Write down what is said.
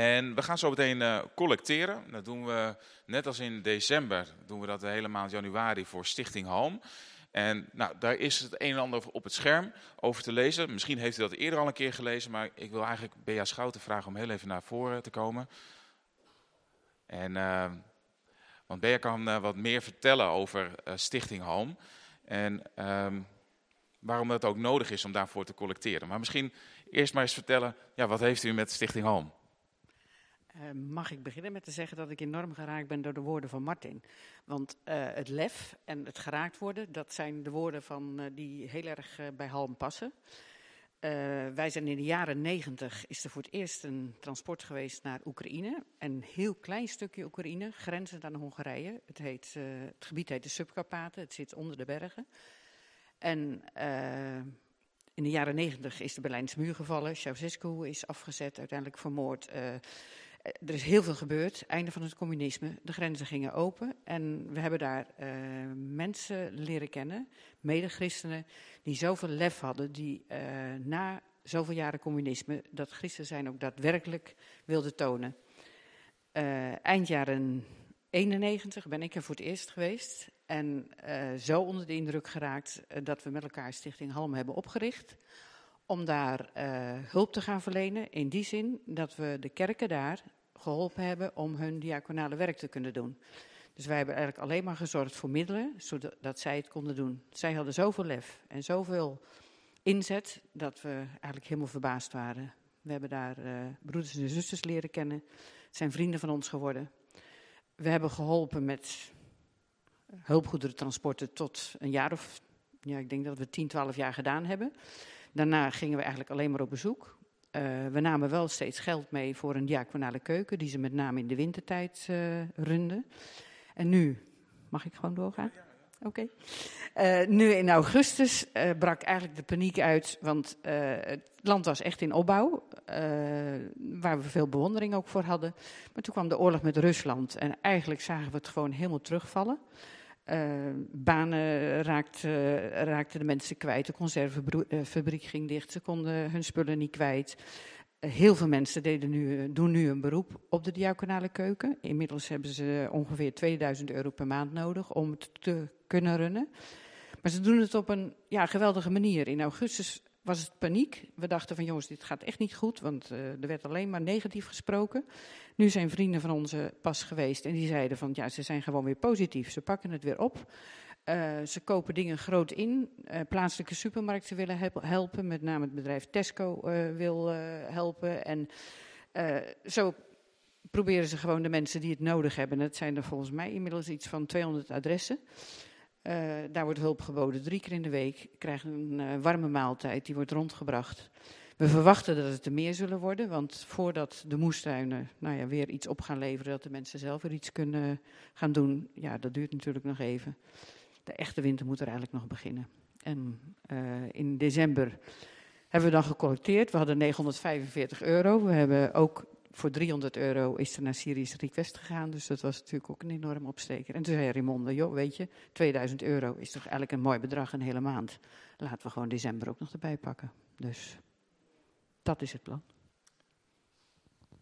En we gaan zo meteen uh, collecteren. Dat doen we net als in december, doen we dat de hele maand januari voor Stichting Home. En nou, daar is het een en ander op het scherm over te lezen. Misschien heeft u dat eerder al een keer gelezen, maar ik wil eigenlijk Bea Schouten vragen om heel even naar voren te komen. En, uh, want Bea kan uh, wat meer vertellen over Stichting Home. En um, waarom dat ook nodig is om daarvoor te collecteren. Maar misschien eerst maar eens vertellen, ja, wat heeft u met Stichting Home? Uh, mag ik beginnen met te zeggen dat ik enorm geraakt ben door de woorden van Martin. Want uh, het lef en het geraakt worden, dat zijn de woorden van, uh, die heel erg bij Halm passen. wij zijn in de jaren negentig, is er voor het eerst een transport geweest naar Oekraïne. Een heel klein stukje Oekraïne, grenzend aan Hongarije. Het, heet, het gebied heet de Subkarpaten, het zit onder de bergen. En in de jaren negentig is de Berlijnse muur gevallen. Ceausescu is afgezet, uiteindelijk vermoord. Eh, er is heel veel gebeurd. Einde van het communisme. De grenzen gingen open. En we hebben daar uh, mensen leren kennen, mede-christenen, die zoveel lef hadden. Die uh, na zoveel jaren communisme dat christen zijn ook daadwerkelijk wilden tonen. Uh, eind jaren 91 ben ik er voor het eerst geweest. En zo onder de indruk geraakt dat we met elkaar Stichting Halm hebben opgericht om daar hulp te gaan verlenen. In die zin dat we de kerken daar geholpen hebben om hun diaconale werk te kunnen doen. Dus wij hebben eigenlijk alleen maar gezorgd voor middelen, zodat zij het konden doen. Zij hadden zoveel lef en zoveel inzet dat we eigenlijk helemaal verbaasd waren. We hebben daar uh, broeders en zusters leren kennen. Zijn vrienden van ons geworden. We hebben geholpen met hulpgoederentransporten tot een jaar of, ja, ik denk dat we 10, 12 jaar gedaan hebben. Daarna gingen we eigenlijk alleen maar op bezoek. Uh, we namen wel steeds geld mee voor een diaconale keuken, die ze met name in de wintertijd uh, runden. En nu, mag ik gewoon doorgaan? Oké. Okay. Uh, nu in augustus brak eigenlijk de paniek uit, want het land was echt in opbouw, waar we veel bewondering ook voor hadden. Maar toen kwam de oorlog met Rusland en eigenlijk zagen we het gewoon helemaal terugvallen. Uh, banen raakten, raakten de mensen kwijt. De conservefabriek ging dicht. Ze konden hun spullen niet kwijt. Heel veel mensen deden nu, doen nu een beroep op de diaconale keuken. Inmiddels hebben ze ongeveer 2000 euro per maand nodig om het te kunnen runnen. Maar ze doen het op een ja, geweldige manier. In augustus was het paniek. We dachten van jongens, dit gaat echt niet goed, want uh, er werd alleen maar negatief gesproken. Nu zijn vrienden van ons pas geweest en die zeiden van ja, ze zijn gewoon weer positief. Ze pakken het weer op. Uh, ze kopen dingen groot in. Uh, plaatselijke supermarkten willen helpen, met name het bedrijf Tesco wil helpen. En zo proberen ze gewoon de mensen die het nodig hebben. Dat zijn er volgens mij inmiddels iets van 200 adressen. Daar wordt hulp geboden drie keer in de week. Krijgen een warme maaltijd, die wordt rondgebracht. We verwachten dat het er meer zullen worden, want voordat de moestuinen nou ja, weer iets op gaan leveren, dat de mensen zelf weer iets kunnen gaan doen, ja, dat duurt natuurlijk nog even. De echte winter moet er eigenlijk nog beginnen. En uh, in december hebben we dan gecollecteerd. We hadden 945 euro. We hebben ook voor 300 euro is er naar Syrisch Request gegaan. Dus dat was natuurlijk ook een enorm opsteker. En toen zei Rimonde, joh, weet je, 2000 euro is toch eigenlijk een mooi bedrag een hele maand. Laten we gewoon december ook nog erbij pakken. Dus dat is het plan.